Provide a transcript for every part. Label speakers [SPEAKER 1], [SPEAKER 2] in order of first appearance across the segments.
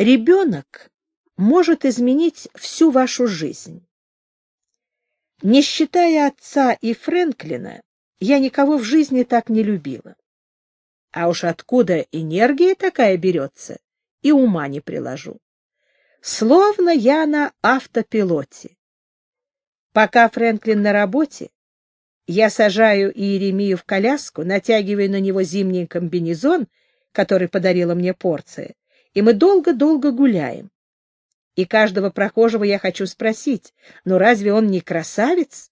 [SPEAKER 1] Ребенок может изменить всю вашу жизнь. Не считая отца и Фрэнклина, я никого в жизни так не любила. А уж откуда энергия такая берется, и ума не приложу. Словно я на автопилоте. Пока Фрэнклин на работе, я сажаю Иеремию в коляску, натягиваю на него зимний комбинезон, который подарила мне порция, и мы долго-долго гуляем. И каждого прохожего я хочу спросить, ну разве он не красавец?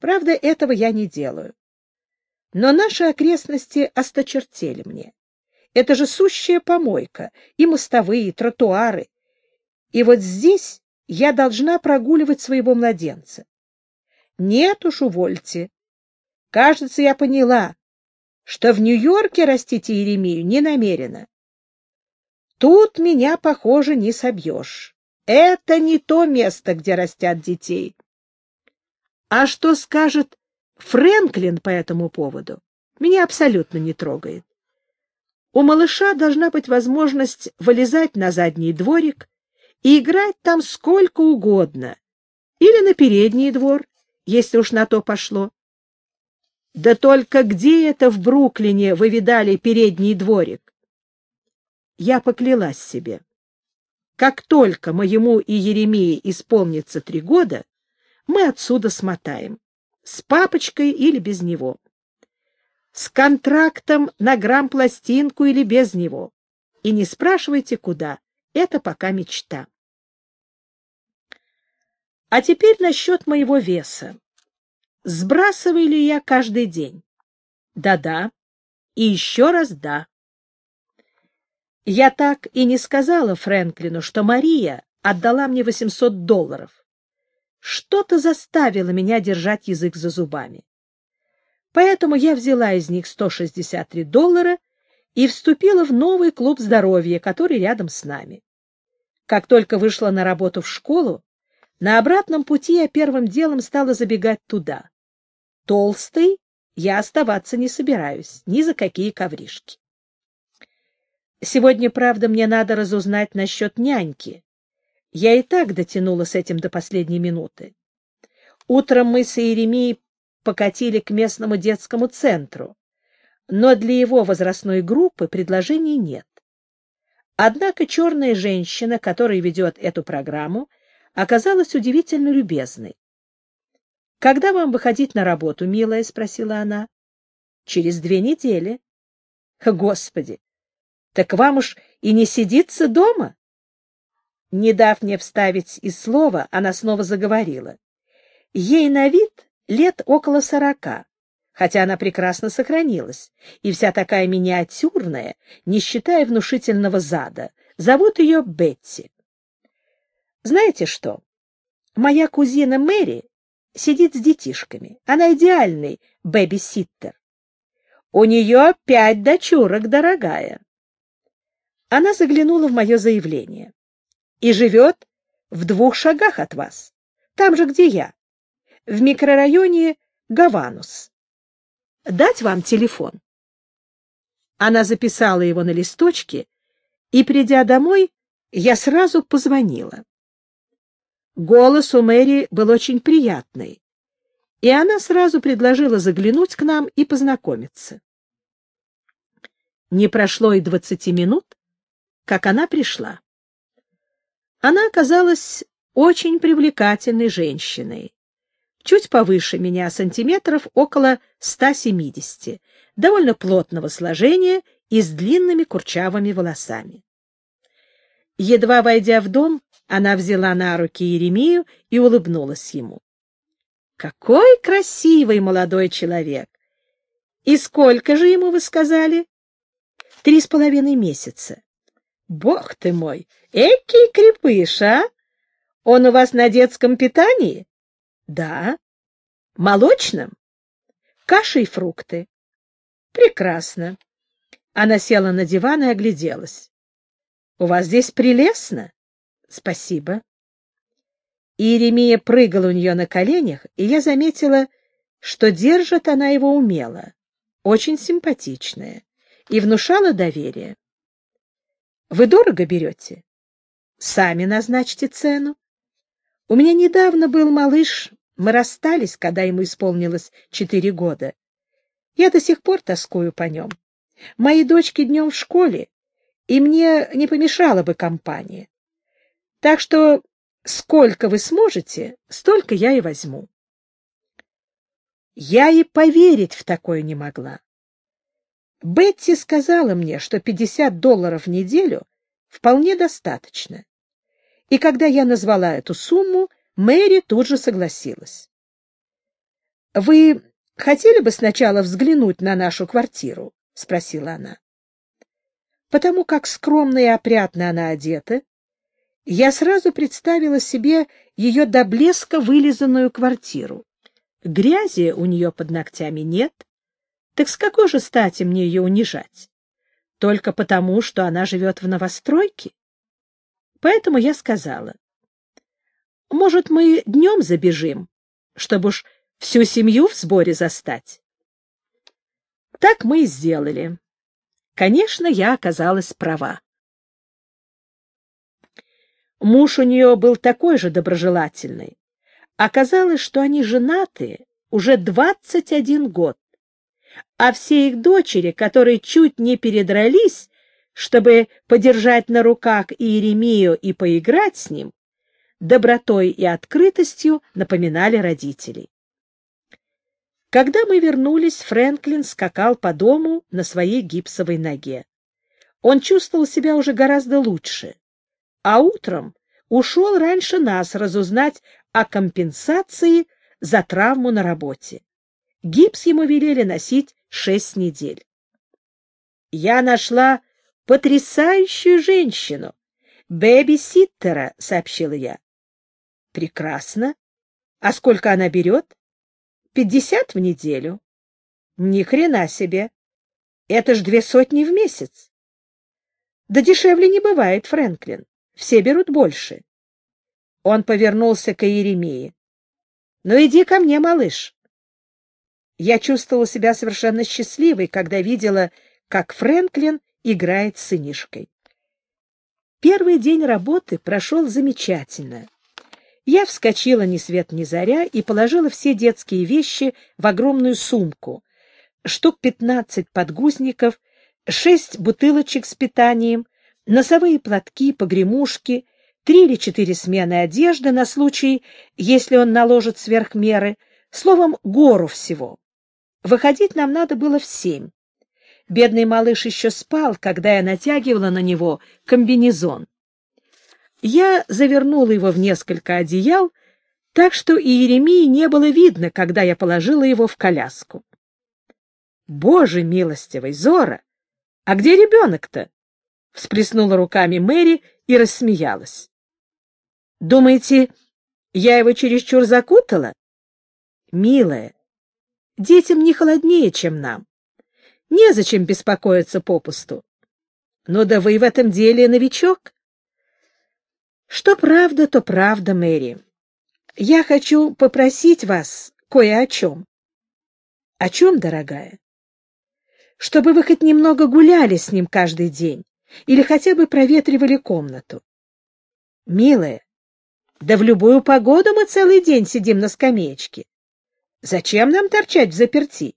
[SPEAKER 1] Правда, этого я не делаю. Но наши окрестности осточертели мне. Это же сущая помойка, и мостовые, и тротуары. И вот здесь я должна прогуливать своего младенца. Нет уж, увольте. Кажется, я поняла, что в Нью-Йорке растить Еремию не намерена. Тут меня, похоже, не собьешь. Это не то место, где растят детей. А что скажет Фрэнклин по этому поводу, меня абсолютно не трогает. У малыша должна быть возможность вылезать на задний дворик и играть там сколько угодно, или на передний двор, если уж на то пошло. Да только где это в Бруклине вы видали передний дворик? Я поклялась себе. Как только моему и Еремии исполнится три года, мы отсюда смотаем. С папочкой или без него. С контрактом на грамм-пластинку или без него. И не спрашивайте, куда. Это пока мечта. А теперь насчет моего веса. Сбрасываю ли я каждый день? Да-да. И еще раз да. Я так и не сказала Фрэнклину, что Мария отдала мне 800 долларов. Что-то заставило меня держать язык за зубами. Поэтому я взяла из них 163 доллара и вступила в новый клуб здоровья, который рядом с нами. Как только вышла на работу в школу, на обратном пути я первым делом стала забегать туда. Толстый я оставаться не собираюсь, ни за какие ковришки. Сегодня, правда, мне надо разузнать насчет няньки. Я и так дотянула с этим до последней минуты. Утром мы с Иеремией покатили к местному детскому центру, но для его возрастной группы предложений нет. Однако черная женщина, которая ведет эту программу, оказалась удивительно любезной. — Когда вам выходить на работу, милая? — спросила она. — Через две недели. — Господи, так вам уж и не сидится дома? Не дав мне вставить и слова, она снова заговорила. Ей на вид лет около сорока, хотя она прекрасно сохранилась, и вся такая миниатюрная, не считая внушительного зада. Зовут ее Бетти. Знаете что? Моя кузина Мэри сидит с детишками. Она идеальный бэби-ситтер. У нее пять дочурок, дорогая. Она заглянула в мое заявление. И живет в двух шагах от вас, там же, где я, в микрорайоне Гаванус. Дать вам телефон? Она записала его на листочке, и, придя домой, я сразу позвонила. Голос у Мэри был очень приятный, и она сразу предложила заглянуть к нам и познакомиться. Не прошло и двадцати минут, как она пришла. Она оказалась очень привлекательной женщиной, чуть повыше меня сантиметров около 170, довольно плотного сложения и с длинными курчавыми волосами. Едва войдя в дом, она взяла на руки Еремию и улыбнулась ему. «Какой красивый молодой человек! И сколько же ему вы сказали?» «Три с половиной месяца. Бог ты мой, экий крепыш, а? Он у вас на детском питании? Да. Молочном? Каша и фрукты. Прекрасно. Она села на диван и огляделась. У вас здесь прелестно. Спасибо. Иеремия прыгала у нее на коленях, и я заметила, что держит она его умело, очень симпатичная, и внушала доверие. Вы дорого берете? сами назначьте цену. У меня недавно был малыш, мы расстались, когда ему исполнилось четыре года. Я до сих пор тоскую по нем. Мои дочки днем в школе, и мне не помешала бы компания. Так что сколько вы сможете, столько я и возьму. Я и поверить в такое не могла. Бетти сказала мне, что 50 долларов в неделю вполне достаточно. И когда я назвала эту сумму, Мэри тут же согласилась. — Вы хотели бы сначала взглянуть на нашу квартиру? — спросила она. Потому как скромно и опрятно она одета, я сразу представила себе ее до блеска вылизанную квартиру. Грязи у нее под ногтями нет, так с какой же стати мне ее унижать? Только потому, что она живет в новостройке? Поэтому я сказала, может, мы днем забежим, чтобы уж всю семью в сборе застать? Так мы и сделали. Конечно, я оказалась права. Муж у нее был такой же доброжелательный. Оказалось, что они женаты уже 21 год, а все их дочери, которые чуть не передрались, чтобы подержать на руках Иеремию и поиграть с ним, добротой и открытостью напоминали родителей. Когда мы вернулись, Фрэнклин скакал по дому на своей гипсовой ноге. Он чувствовал себя уже гораздо лучше, а утром ушел раньше нас разузнать о компенсации за травму на работе. Гипс ему велели носить шесть недель. Я нашла потрясающую женщину, бэби-ситтера, сообщила я. Прекрасно. А сколько она берет? Пятьдесят в неделю. Ни хрена себе. Это ж две сотни в месяц. Да дешевле не бывает, Фрэнклин. Все берут больше. Он повернулся к Иеремии. Ну иди ко мне, малыш. Я чувствовала себя совершенно счастливой, когда видела, как Фрэнклин играет с сынишкой. Первый день работы прошел замечательно. Я вскочила ни свет ни заря и положила все детские вещи в огромную сумку. Штук пятнадцать подгузников, шесть бутылочек с питанием, носовые платки, погремушки, три или четыре смены одежды на случай, если он наложит сверх меры, словом, гору всего. Выходить нам надо было в семь. Бедный малыш еще спал, когда я натягивала на него комбинезон. Я завернула его в несколько одеял, так что и Еремии не было видно, когда я положила его в коляску. «Боже милостивый, Зора! А где ребенок-то?» — всплеснула руками Мэри и рассмеялась. «Думаете, я его чересчур закутала?» «Милая, детям не холоднее, чем нам. Незачем беспокоиться попусту. Ну да вы в этом деле новичок. Что правда, то правда, Мэри. Я хочу попросить вас кое о чем. О чем, дорогая? Чтобы вы хоть немного гуляли с ним каждый день или хотя бы проветривали комнату. Милая, да в любую погоду мы целый день сидим на скамеечке. Зачем нам торчать в заперти?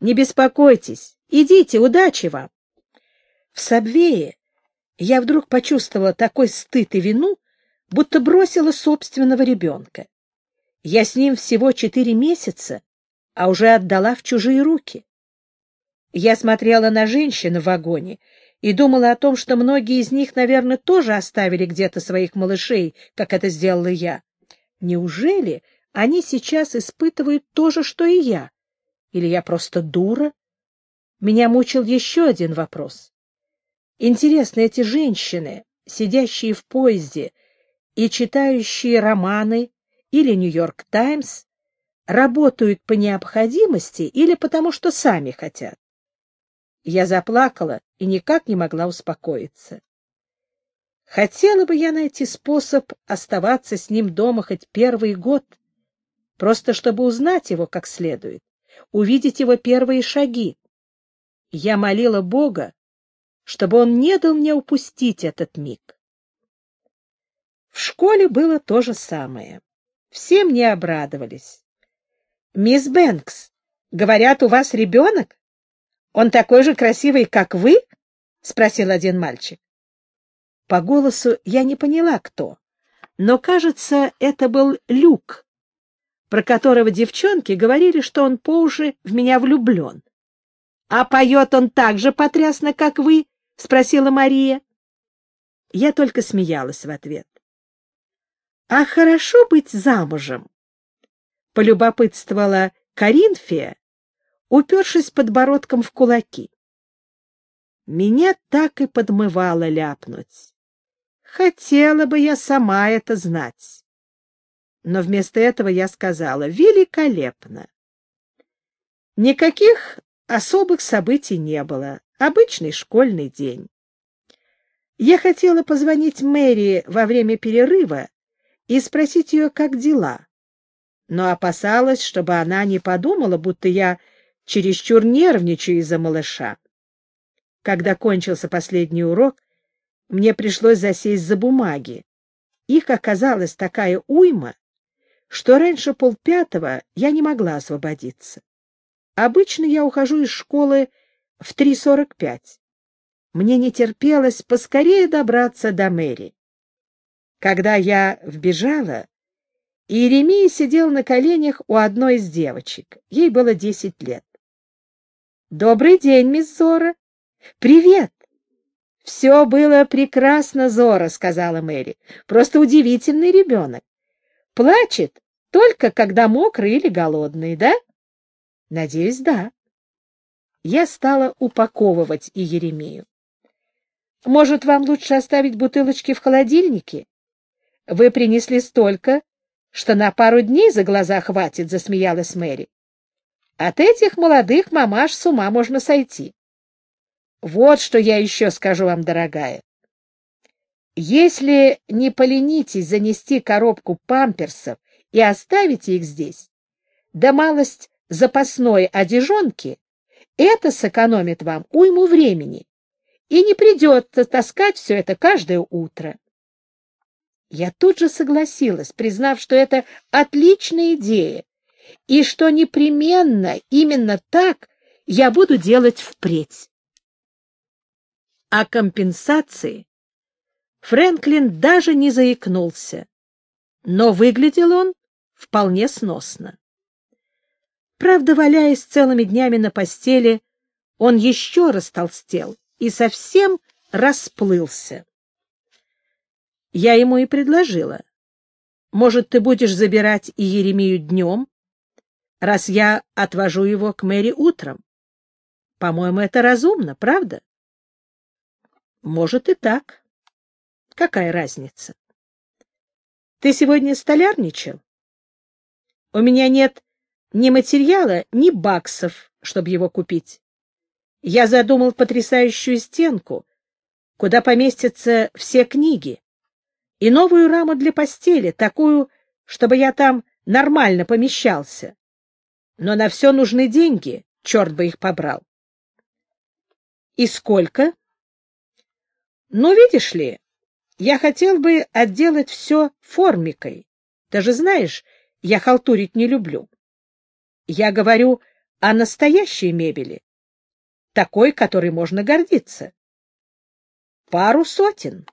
[SPEAKER 1] Не беспокойтесь, идите, удачи вам. В Сабвее я вдруг почувствовала такой стыд и вину, будто бросила собственного ребенка. Я с ним всего четыре месяца, а уже отдала в чужие руки. Я смотрела на женщин в вагоне и думала о том, что многие из них, наверное, тоже оставили где-то своих малышей, как это сделала я. Неужели они сейчас испытывают то же, что и я? Или я просто дура? Меня мучил еще один вопрос. Интересно, эти женщины, сидящие в поезде и читающие романы или «Нью-Йорк Таймс», работают по необходимости или потому, что сами хотят? Я заплакала и никак не могла успокоиться. Хотела бы я найти способ оставаться с ним дома хоть первый год, просто чтобы узнать его как следует, увидеть его первые шаги. Я молила Бога, чтобы он не дал мне упустить этот миг. В школе было то же самое. Все мне обрадовались. «Мисс Бэнкс, говорят, у вас ребенок? Он такой же красивый, как вы?» — спросил один мальчик. По голосу я не поняла, кто, но, кажется, это был Люк, про которого девчонки говорили, что он по уши в меня влюблен. «А поет он так же потрясно, как вы?» — спросила Мария. Я только смеялась в ответ. «А хорошо быть замужем?» — полюбопытствовала Коринфия, упершись подбородком в кулаки. Меня так и подмывало ляпнуть. Хотела бы я сама это знать. Но вместо этого я сказала «великолепно». Никаких особых событий не было. Обычный школьный день. Я хотела позвонить Мэри во время перерыва и спросить ее, как дела, но опасалась, чтобы она не подумала, будто я чересчур нервничаю из-за малыша. Когда кончился последний урок, мне пришлось засесть за бумаги. Их оказалось такая уйма, что раньше полпятого я не могла освободиться. Обычно я ухожу из школы в 3.45. Мне не терпелось поскорее добраться до Мэри. Когда я вбежала, Иеремия сидел на коленях у одной из девочек. Ей было десять лет. «Добрый день, мисс Зора!» «Привет!» «Все было прекрасно, Зора», — сказала Мэри. «Просто удивительный ребенок. Плачет только, когда мокрый или голодный, да?» «Надеюсь, да». Я стала упаковывать и Еремию. «Может, вам лучше оставить бутылочки в холодильнике? Вы принесли столько, что на пару дней за глаза хватит, — засмеялась Мэри. От этих молодых мамаш с ума можно сойти. Вот что я еще скажу вам, дорогая. Если не поленитесь занести коробку памперсов и оставите их здесь, да малость запасной одежонки, это сэкономит вам уйму времени, и не придется таскать все это каждое утро. Я тут же согласилась, признав, что это отличная идея, и что непременно именно так я буду делать впредь. О компенсации Фрэнклин даже не заикнулся, но выглядел он вполне сносно. Правда, валяясь целыми днями на постели, он еще растолстел и совсем расплылся. Я ему и предложила. Может, ты будешь забирать и Еремию днем, раз я отвожу его к Мэри утром? По-моему, это разумно, правда? Может и так. Какая разница? Ты сегодня столярничал? У меня нет ни материала, ни баксов, чтобы его купить. Я задумал потрясающую стенку, куда поместятся все книги и новую раму для постели, такую, чтобы я там нормально помещался. Но на все нужны деньги, черт бы их побрал. И сколько? Ну, видишь ли, я хотел бы отделать все формикой. Ты же знаешь, я халтурить не люблю. Я говорю о настоящей мебели, такой, которой можно гордиться. Пару сотен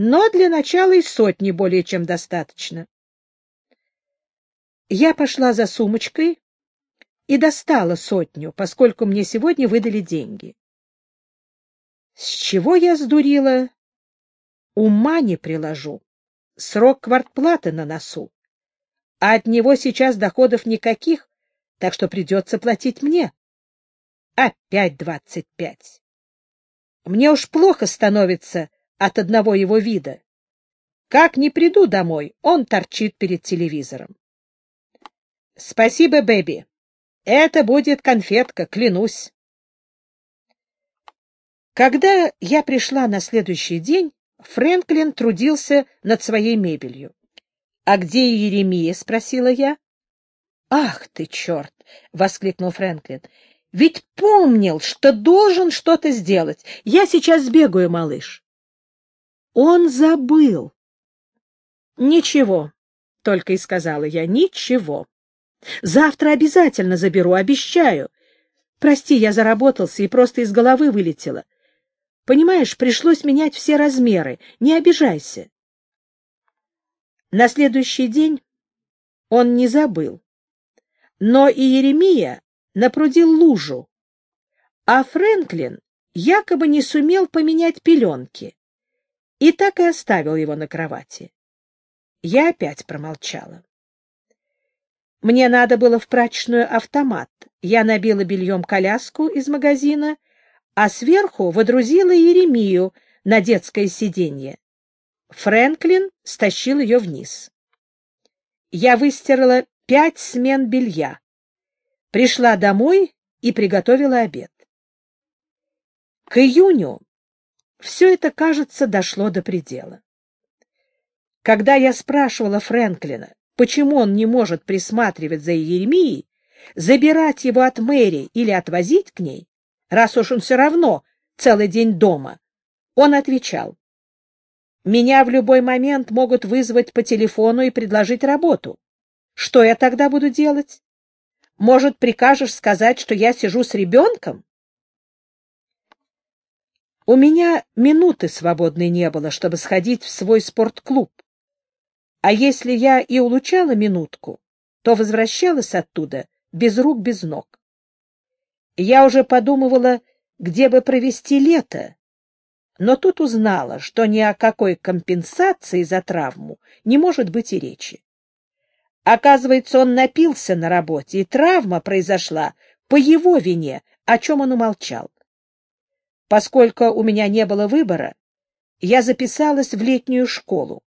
[SPEAKER 1] но для начала и сотни более чем достаточно. Я пошла за сумочкой и достала сотню, поскольку мне сегодня выдали деньги. С чего я сдурила? Ума не приложу. Срок квартплаты на носу. А от него сейчас доходов никаких, так что придется платить мне. Опять двадцать пять. Мне уж плохо становится от одного его вида. Как не приду домой, он торчит перед телевизором. Спасибо, Бэби. Это будет конфетка, клянусь. Когда я пришла на следующий день, Фрэнклин трудился над своей мебелью. — А где Еремия? — спросила я. — Ах ты, черт! — воскликнул Фрэнклин. — Ведь помнил, что должен что-то сделать. Я сейчас сбегаю, малыш. Он забыл. Ничего, — только и сказала я, — ничего. Завтра обязательно заберу, обещаю. Прости, я заработался и просто из головы вылетела. Понимаешь, пришлось менять все размеры. Не обижайся. На следующий день он не забыл. Но и Еремия напрудил лужу, а Фрэнклин якобы не сумел поменять пеленки и так и оставил его на кровати. Я опять промолчала. Мне надо было в прачечную автомат. Я набила бельем коляску из магазина, а сверху водрузила Еремию на детское сиденье. Фрэнклин стащил ее вниз. Я выстирала пять смен белья. Пришла домой и приготовила обед. К июню все это, кажется, дошло до предела. Когда я спрашивала Фрэнклина, почему он не может присматривать за Еремией, забирать его от Мэри или отвозить к ней, раз уж он все равно целый день дома, он отвечал, «Меня в любой момент могут вызвать по телефону и предложить работу. Что я тогда буду делать? Может, прикажешь сказать, что я сижу с ребенком?» У меня минуты свободной не было, чтобы сходить в свой спортклуб. А если я и улучала минутку, то возвращалась оттуда без рук, без ног. Я уже подумывала, где бы провести лето, но тут узнала, что ни о какой компенсации за травму не может быть и речи. Оказывается, он напился на работе, и травма произошла по его вине, о чем он умолчал. Поскольку у меня не было выбора, я записалась в летнюю школу.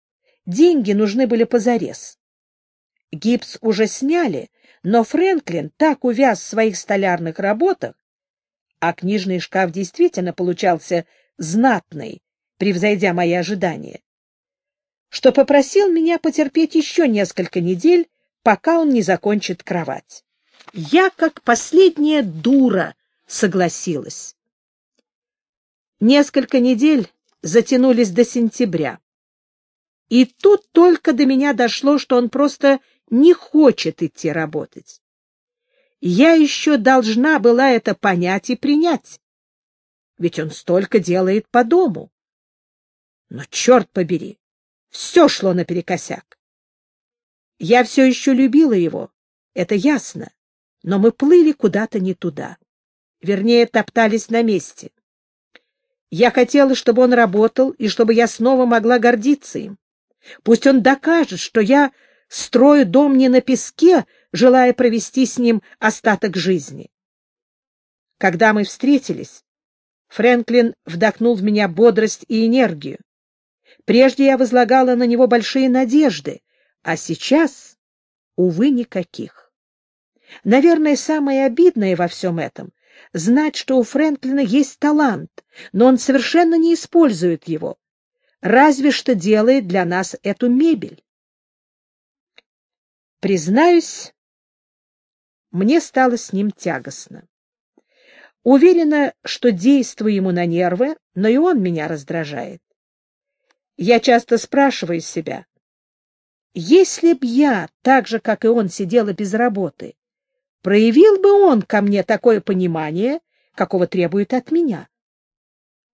[SPEAKER 1] Деньги нужны были позарез. Гипс уже сняли, но Фрэнклин так увяз в своих столярных работах, а книжный шкаф действительно получался знатный, превзойдя мои ожидания, что попросил меня потерпеть еще несколько недель, пока он не закончит кровать. Я, как последняя дура, согласилась. Несколько недель затянулись до сентября. И тут только до меня дошло, что он просто не хочет идти работать. Я еще должна была это понять и принять. Ведь он столько делает по дому. Но, черт побери, все шло наперекосяк. Я все еще любила его, это ясно, но мы плыли куда-то не туда. Вернее, топтались на месте. Я хотела, чтобы он работал, и чтобы я снова могла гордиться им. Пусть он докажет, что я строю дом не на песке, желая провести с ним остаток жизни. Когда мы встретились, Фрэнклин вдохнул в меня бодрость и энергию. Прежде я возлагала на него большие надежды, а сейчас, увы, никаких. Наверное, самое обидное во всем этом — знать, что у Фрэнклина есть талант, но он совершенно не использует его разве что делает для нас эту мебель. Признаюсь, мне стало с ним тягостно. Уверена, что действую ему на нервы, но и он меня раздражает. Я часто спрашиваю себя, если б я, так же, как и он, сидела без работы, проявил бы он ко мне такое понимание, какого требует от меня?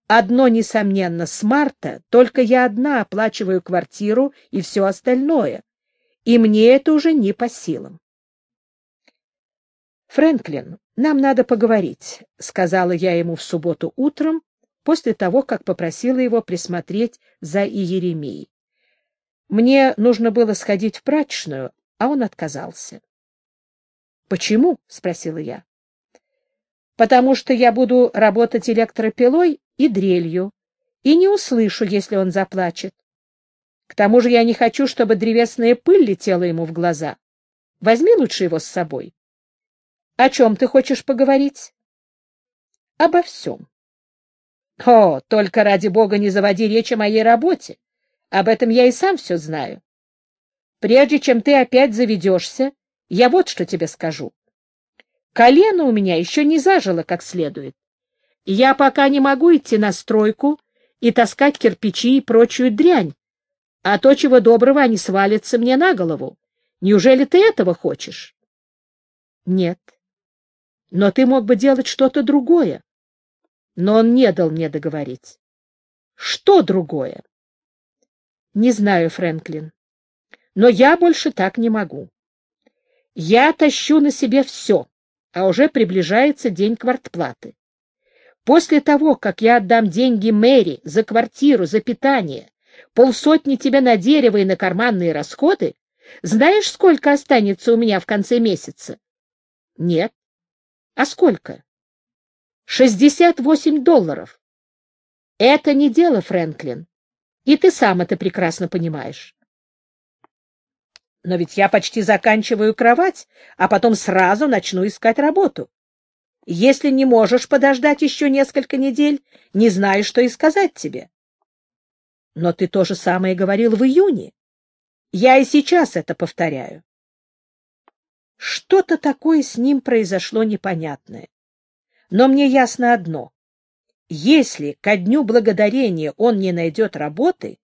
[SPEAKER 1] Одно, несомненно, с марта только я одна оплачиваю квартиру и все остальное, и мне это уже не по силам. «Фрэнклин, нам надо поговорить», — сказала я ему в субботу утром, после того, как попросила его присмотреть за Иеремией. Мне нужно было сходить в прачечную, а он отказался. «Почему?» — спросила я. «Потому что я буду работать электропилой и дрелью, и не услышу, если он заплачет. К тому же я не хочу, чтобы древесная пыль летела ему в глаза. Возьми лучше его с собой. О чем ты хочешь поговорить? Обо всем. О, только ради бога не заводи речь о моей работе. Об этом я и сам все знаю. Прежде чем ты опять заведешься, я вот что тебе скажу. Колено у меня еще не зажило как следует. Я пока не могу идти на стройку и таскать кирпичи и прочую дрянь, А то, чего доброго, они свалятся мне на голову. Неужели ты этого хочешь? Нет. Но ты мог бы делать что-то другое. Но он не дал мне договорить. Что другое? Не знаю, Фрэнклин. Но я больше так не могу. Я тащу на себе все, а уже приближается день квартплаты. После того, как я отдам деньги Мэри за квартиру, за питание, полсотни тебе на дерево и на карманные расходы, знаешь, сколько останется у меня в конце месяца? Нет. А сколько? Шестьдесят восемь долларов. Это не дело, Фрэнклин. И ты сам это прекрасно понимаешь. Но ведь я почти заканчиваю кровать, а потом сразу начну искать работу. Если не можешь подождать еще несколько недель, не знаю, что и сказать тебе. Но ты то же самое говорил в июне. Я и сейчас это повторяю. Что-то такое с ним произошло непонятное. Но мне ясно одно. Если ко дню благодарения он не найдет работы,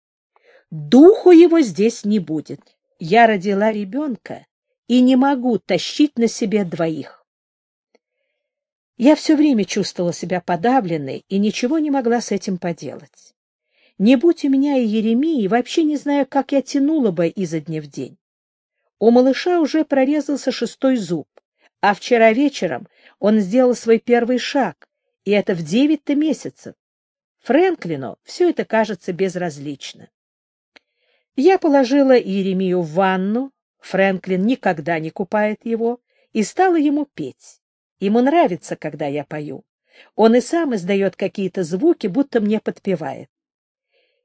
[SPEAKER 1] духу его здесь не будет. Я родила ребенка и не могу тащить на себе двоих. Я все время чувствовала себя подавленной и ничего не могла с этим поделать. Не будь у меня и Еремии, вообще не знаю, как я тянула бы изо дня в день. У малыша уже прорезался шестой зуб, а вчера вечером он сделал свой первый шаг, и это в девять-то месяцев. Фрэнклину все это кажется безразлично. Я положила Иеремию в ванну, Фрэнклин никогда не купает его, и стала ему петь. Ему нравится, когда я пою. Он и сам издает какие-то звуки, будто мне подпевает.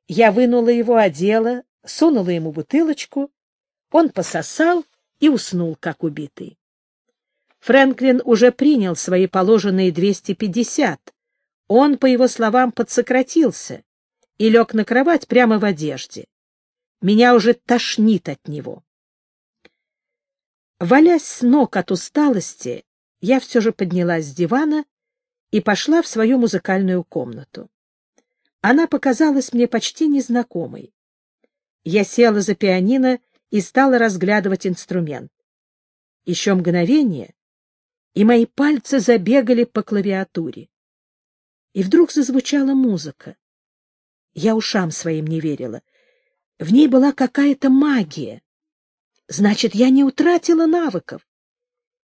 [SPEAKER 1] Я вынула его, одела, сунула ему бутылочку. Он пососал и уснул, как убитый. Фрэнклин уже принял свои положенные 250. Он, по его словам, подсократился и лег на кровать прямо в одежде. Меня уже тошнит от него. Валясь с ног от усталости, я все же поднялась с дивана и пошла в свою музыкальную комнату. Она показалась мне почти незнакомой. Я села за пианино и стала разглядывать инструмент. Еще мгновение, и мои пальцы забегали по клавиатуре. И вдруг зазвучала музыка. Я ушам своим не верила. В ней была какая-то магия. Значит, я не утратила навыков.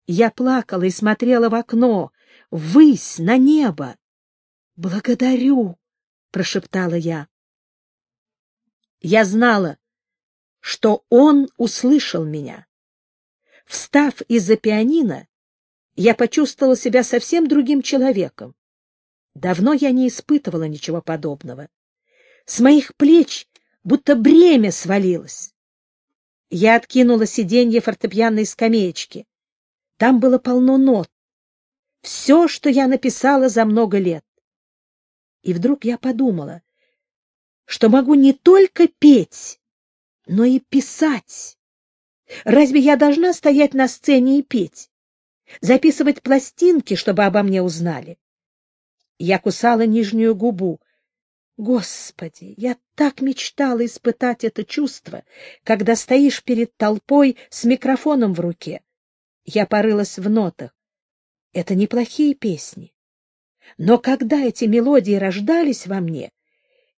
[SPEAKER 1] Я плакала и смотрела в окно, ввысь, на небо. «Благодарю!» — прошептала я. Я знала, что он услышал меня. Встав из-за пианино, я почувствовала себя совсем другим человеком. Давно я не испытывала ничего подобного. С моих плеч будто бремя свалилось. Я откинула сиденье фортепианной скамеечки. Там было полно нот. Все, что я написала за много лет. И вдруг я подумала, что могу не только петь, но и писать. Разве я должна стоять на сцене и петь? записывать пластинки, чтобы обо мне узнали. Я кусала нижнюю губу. Господи, я так мечтала испытать это чувство, когда стоишь перед толпой с микрофоном в руке. Я порылась в нотах. Это неплохие песни. Но когда эти мелодии рождались во мне,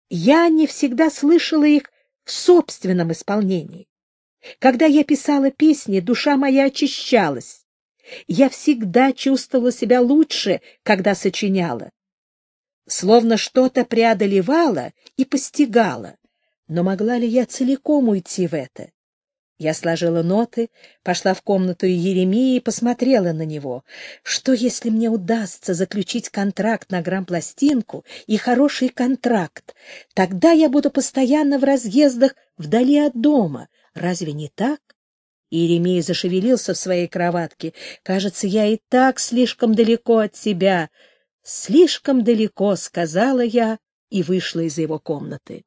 [SPEAKER 1] я не всегда слышала их в собственном исполнении. Когда я писала песни, душа моя очищалась. Я всегда чувствовала себя лучше, когда сочиняла. Словно что-то преодолевала и постигала. Но могла ли я целиком уйти в это? Я сложила ноты, пошла в комнату Еремии и посмотрела на него. Что, если мне удастся заключить контракт на грампластинку и хороший контракт? Тогда я буду постоянно в разъездах вдали от дома. Разве не так? Иеремия зашевелился в своей кроватке. «Кажется, я и так слишком далеко от себя». «Слишком далеко», — сказала я и вышла из его комнаты.